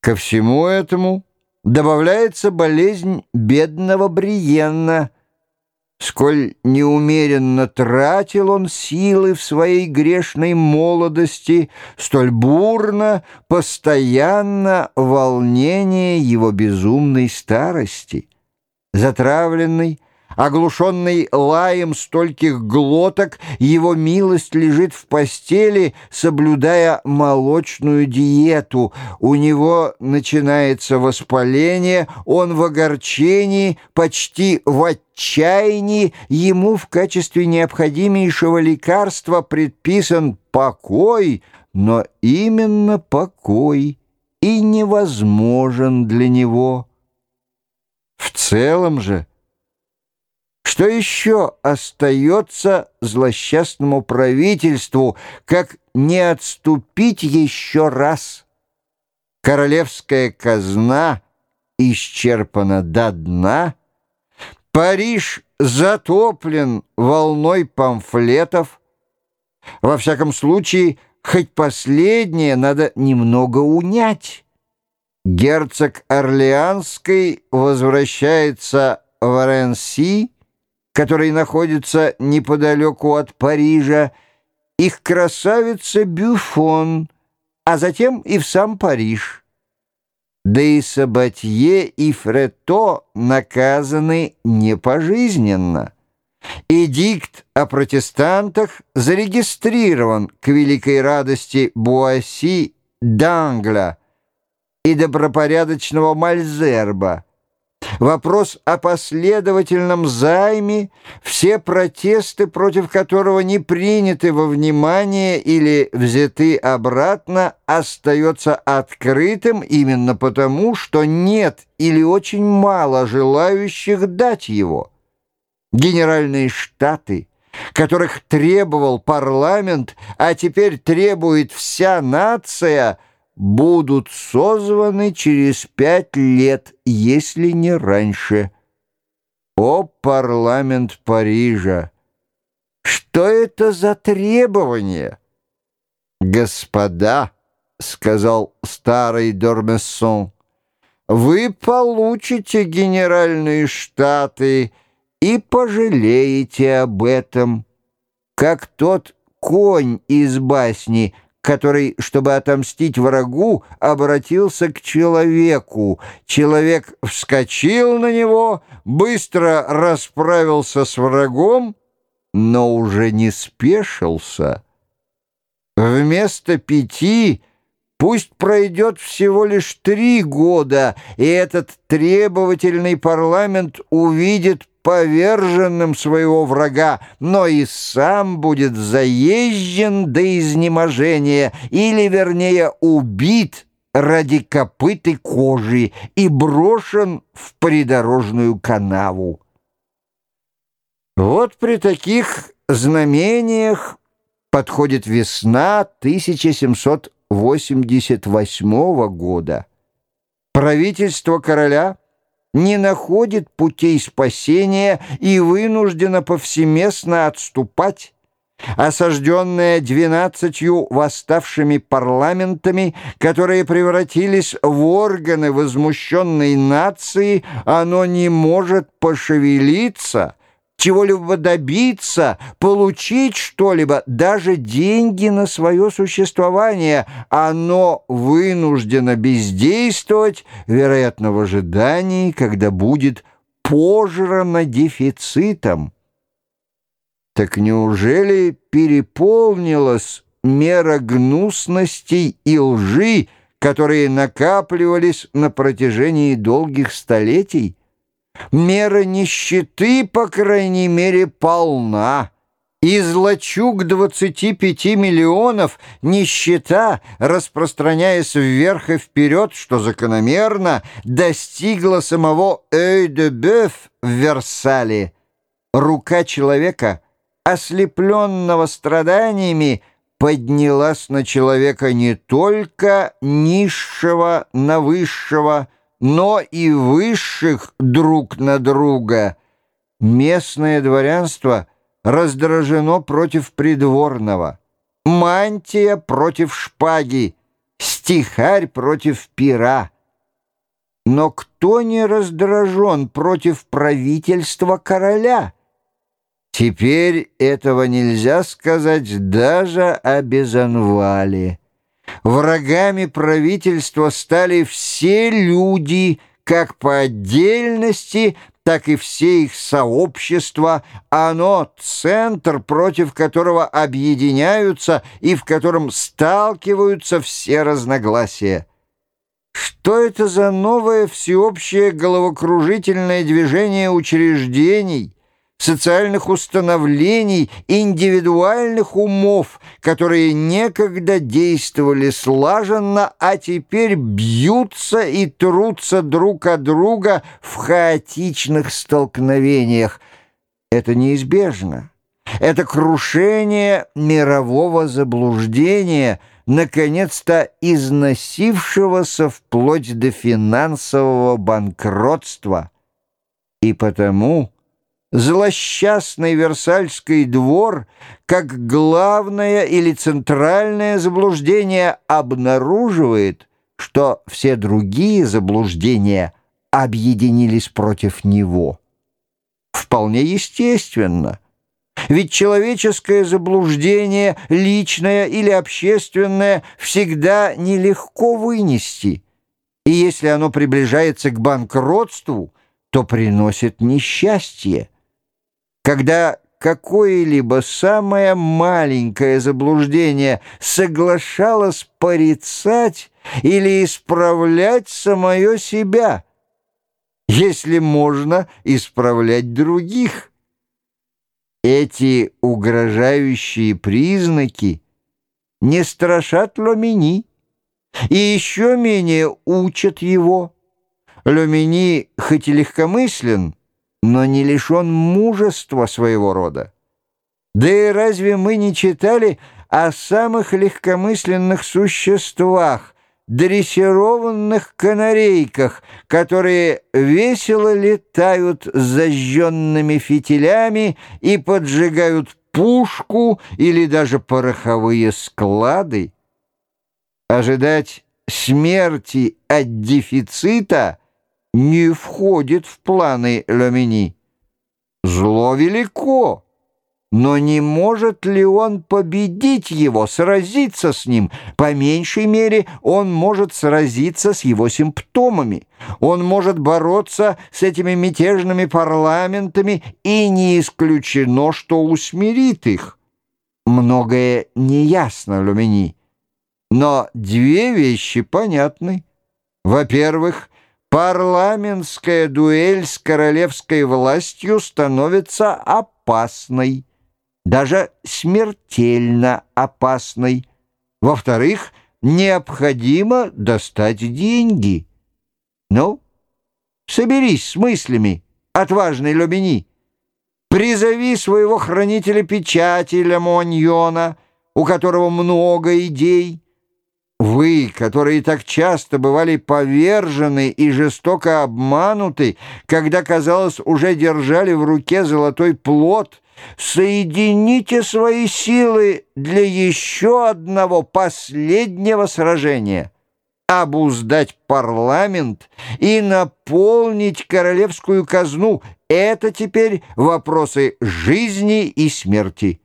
Ко всему этому добавляется болезнь бедного Бриенна. Сколь неумеренно тратил он силы в своей грешной молодости, столь бурно, постоянно волнение его безумной старости. Затравленный, Оглушенный лаем стольких глоток, его милость лежит в постели, соблюдая молочную диету. У него начинается воспаление, он в огорчении, почти в отчаянии. Ему в качестве необходимейшего лекарства предписан покой, но именно покой и невозможен для него. В целом же, что еще остается злосчастному правительству, как не отступить еще раз? Королевская казна исчерпана до дна, Париж затоплен волной памфлетов. Во всяком случае, хоть последнее надо немного унять. Герцог Орлеанский возвращается в Ренси, который находится неподалеку от Парижа, их красавица Бюфон, а затем и в сам Париж. Да и Сабатье и Фрето наказаны не пожизненно. Эдикт о протестантах зарегистрирован к великой радости Буасси Дангля и добропорядочного Мальзерба, Вопрос о последовательном займе, все протесты, против которого не приняты во внимание или взяты обратно, остается открытым именно потому, что нет или очень мало желающих дать его. Генеральные штаты – которых требовал парламент, а теперь требует вся нация – будут созваны через пять лет, если не раньше. О, парламент Парижа! Что это за требование? Господа, — сказал старый Дормессон, — вы получите генеральные штаты и пожалеете об этом, как тот конь из басни — который, чтобы отомстить врагу, обратился к человеку. Человек вскочил на него, быстро расправился с врагом, но уже не спешился. Вместо пяти пусть пройдет всего лишь три года, и этот требовательный парламент увидит поверженным своего врага, но и сам будет заезжен до изнеможения, или, вернее, убит ради копыты кожи и брошен в придорожную канаву. Вот при таких знамениях подходит весна 1788 года. Правительство короля — не находит путей спасения и вынуждена повсеместно отступать. Осажденное двенадцатью восставшими парламентами, которые превратились в органы возмущенной нации, оно не может пошевелиться — чего-либо добиться, получить что-либо, даже деньги на свое существование, оно вынуждено бездействовать, вероятно, в ожидании, когда будет пожрано дефицитом. Так неужели переполнилась мера гнусностей и лжи, которые накапливались на протяжении долгих столетий? Мера нищеты, по крайней мере, полна. Из лачуг 25 миллионов нищета, распространяясь вверх и вперед, что закономерно, достигла самого Эй-де-Бёв в Версале. Рука человека, ослепленного страданиями, поднялась на человека не только низшего на высшего, но и высших друг на друга. Местное дворянство раздражено против придворного, мантия против шпаги, стихарь против пера. Но кто не раздражен против правительства короля? Теперь этого нельзя сказать даже о Безанвале. Врагами правительства стали все люди, как по отдельности, так и все их сообщества. Оно — центр, против которого объединяются и в котором сталкиваются все разногласия. Что это за новое всеобщее головокружительное движение учреждений — социальных установлений, индивидуальных умов, которые некогда действовали слаженно, а теперь бьются и трутся друг от друга в хаотичных столкновениях. Это неизбежно. Это крушение мирового заблуждения, наконец-то износившегося вплоть до финансового банкротства. И потому злосчастный Версальский двор как главное или центральное заблуждение обнаруживает, что все другие заблуждения объединились против него. Вполне естественно. Ведь человеческое заблуждение, личное или общественное, всегда нелегко вынести. И если оно приближается к банкротству, то приносит несчастье. Когда какое-либо самое маленькое заблуждение соглашалось порицать или исправлять самое себя, если можно исправлять других. Эти угрожающие признаки не страшат Ломини и еще менее учат его. Ломини хоть и легкомыслен, но не лишен мужества своего рода. Да и разве мы не читали о самых легкомысленных существах, дрессированных канарейках, которые весело летают с зажженными фитилями и поджигают пушку или даже пороховые склады? Ожидать смерти от дефицита — не входит в планы Ломини. Зло велико, но не может ли он победить его, сразиться с ним? По меньшей мере он может сразиться с его симптомами. Он может бороться с этими мятежными парламентами, и не исключено, что усмирит их. Многое неясно Люмини, но две вещи понятны. Во-первых, парламентская дуэль с королевской властью становится опасной, даже смертельно опасной. Во-вторых, необходимо достать деньги. Ну, соберись с мыслями, отважный Лобини. Призови своего хранителя печати Ламоньона, у которого много идей, вы, которые так часто бывали повержены и жестоко обмануты, когда, казалось, уже держали в руке золотой плод, соедините свои силы для еще одного последнего сражения — обуздать парламент и наполнить королевскую казну — это теперь вопросы жизни и смерти.